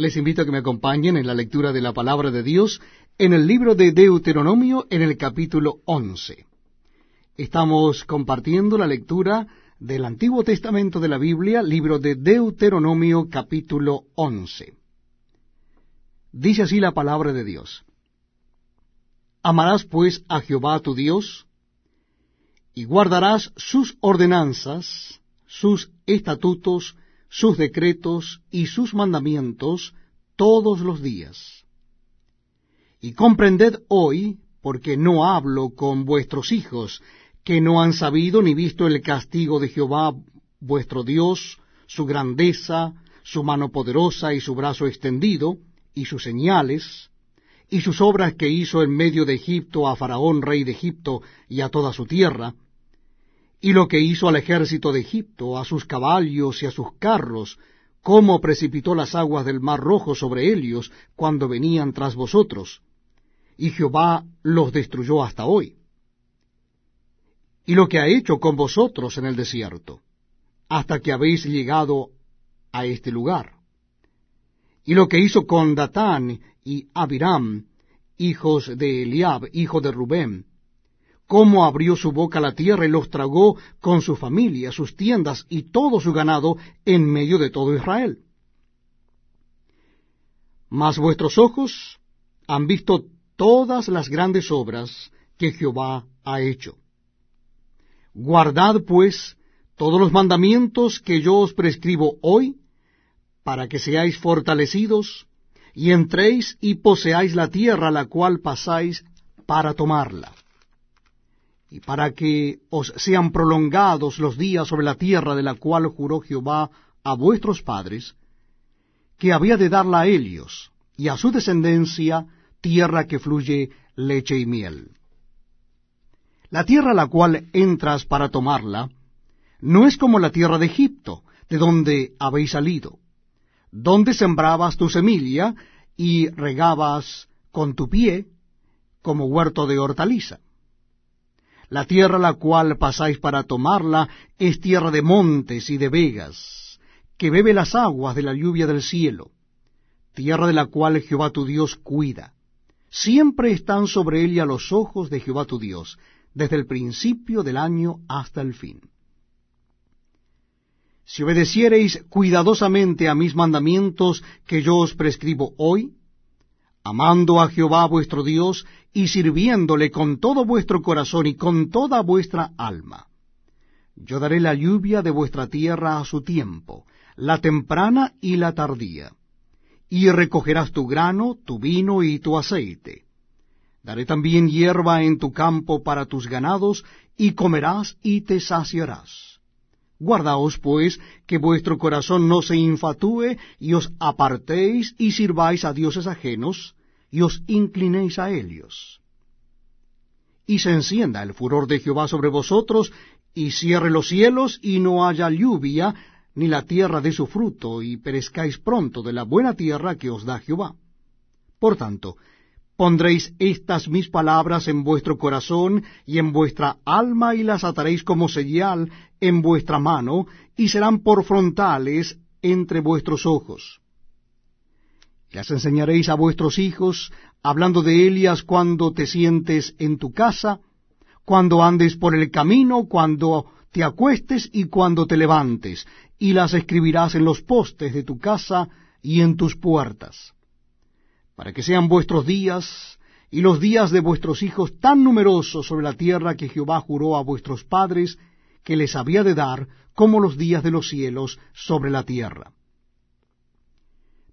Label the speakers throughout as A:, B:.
A: Les invito a que me acompañen en la lectura de la palabra de Dios en el libro de Deuteronomio en el capítulo 11. Estamos compartiendo la lectura del Antiguo Testamento de la Biblia, libro de Deuteronomio capítulo 11. Dice así la palabra de Dios. Amarás pues a Jehová tu Dios, y guardarás sus ordenanzas, sus estatutos, sus decretos y sus mandamientos todos los días. Y comprended hoy, porque no hablo con vuestros hijos, que no han sabido ni visto el castigo de Jehová vuestro Dios, su grandeza, su mano poderosa y su brazo extendido, y sus señales, y sus obras que hizo en medio de Egipto a Faraón, rey de Egipto, y a toda su tierra, y lo que hizo al ejército de Egipto, a sus caballos y a sus carros, cómo precipitó las aguas del mar rojo sobre ellos cuando venían tras vosotros, y Jehová los destruyó hasta hoy. Y lo que ha hecho con vosotros en el desierto, hasta que habéis llegado a este lugar. Y lo que hizo con Datán y Abiram, hijos de Eliab, hijo de Rubén, cómo abrió su boca la tierra y los tragó con su familia, sus tiendas y todo su ganado en medio de todo Israel. Mas vuestros ojos han visto todas las grandes obras que Jehová ha hecho. Guardad, pues, todos los mandamientos que yo os prescribo hoy, para que seáis fortalecidos, y entréis y poseáis la tierra la cual pasáis para tomarla y para que os sean prolongados los días sobre la tierra de la cual juró Jehová a vuestros padres, que había de darla a ellos y a su descendencia tierra que fluye leche y miel. La tierra a la cual entras para tomarla no es como la tierra de Egipto, de donde habéis salido, donde sembrabas tu semilla y regabas con tu pie como huerto de hortaliza la tierra la cual pasáis para tomarla es tierra de montes y de vegas, que bebe las aguas de la lluvia del cielo, tierra de la cual Jehová tu Dios cuida. Siempre están sobre ella los ojos de Jehová tu Dios, desde el principio del año hasta el fin. Si obedeciereis cuidadosamente a mis mandamientos que yo os prescribo hoy, amando a Jehová vuestro Dios y sirviéndole con todo vuestro corazón y con toda vuestra alma. Yo daré la lluvia de vuestra tierra a su tiempo, la temprana y la tardía, y recogerás tu grano, tu vino y tu aceite. Daré también hierba en tu campo para tus ganados, y comerás y te saciarás. Guardaos, pues, que vuestro corazón no se infatúe, y os apartéis y sirváis a dioses ajenos, y os inclinéis a ellos. Y se encienda el furor de Jehová sobre vosotros, y cierre los cielos, y no haya lluvia, ni la tierra de su fruto, y perezcáis pronto de la buena tierra que os da Jehová. Por tanto, Pondréis estas mis palabras en vuestro corazón y en vuestra alma y las ataréis como señal en vuestra mano y serán por frontales entre vuestros ojos. Las enseñaréis a vuestros hijos, hablando de ellas cuando te sientes en tu casa, cuando andes por el camino, cuando te acuestes y cuando te levantes, y las escribirás en los postes de tu casa y en tus puertas para que sean vuestros días y los días de vuestros hijos tan numerosos sobre la tierra que Jehová juró a vuestros padres que les había de dar, como los días de los cielos sobre la tierra.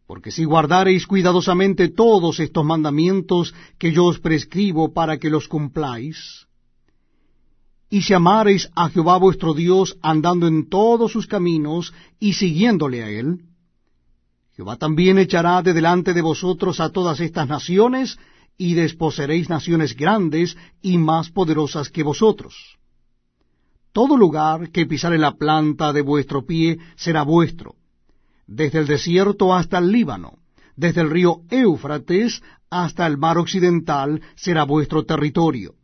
A: Porque si guardareis cuidadosamente todos estos mandamientos que yo os prescribo para que los cumpláis, y si amareis a Jehová vuestro Dios andando en todos sus caminos y siguiéndole a él, Jehová también echará de delante de vosotros a todas estas naciones, y desposeréis naciones grandes y más poderosas que vosotros. Todo lugar que pisare la planta de vuestro pie será vuestro, desde el desierto hasta el Líbano, desde el río Éufrates hasta el mar occidental será vuestro territorio.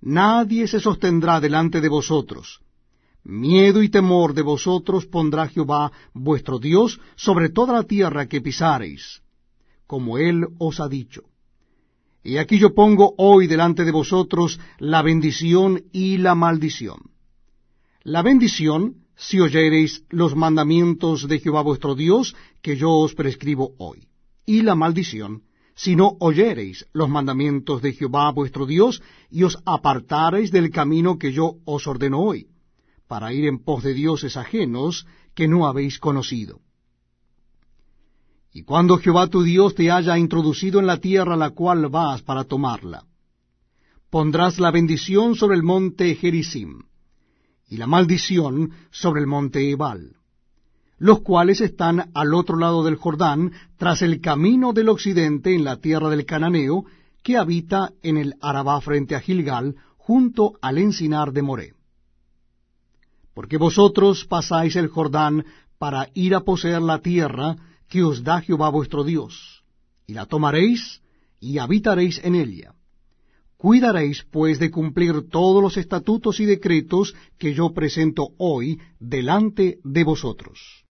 A: Nadie se sostendrá delante de vosotros. Miedo y temor de vosotros pondrá Jehová vuestro Dios sobre toda la tierra que pisareis, como él os ha dicho. Y aquí yo pongo hoy delante de vosotros la bendición y la maldición. La bendición, si oyereis los mandamientos de Jehová vuestro Dios, que yo os prescribo hoy. Y la maldición, si no oyereis los mandamientos de Jehová vuestro Dios, y os apartareis del camino que yo os ordeno hoy para ir en pos de dioses ajenos que no habéis conocido. Y cuando Jehová tu Dios te haya introducido en la tierra la cual vas para tomarla, pondrás la bendición sobre el monte Gerizim, y la maldición sobre el monte Ebal, los cuales están al otro lado del Jordán, tras el camino del occidente en la tierra del Cananeo, que habita en el Arabá frente a Gilgal, junto al encinar de Moré porque vosotros pasáis el Jordán para ir a poseer la tierra que os da Jehová vuestro Dios, y la tomaréis y habitaréis en ella. Cuidaréis, pues, de cumplir todos los estatutos y decretos que yo presento hoy delante de vosotros.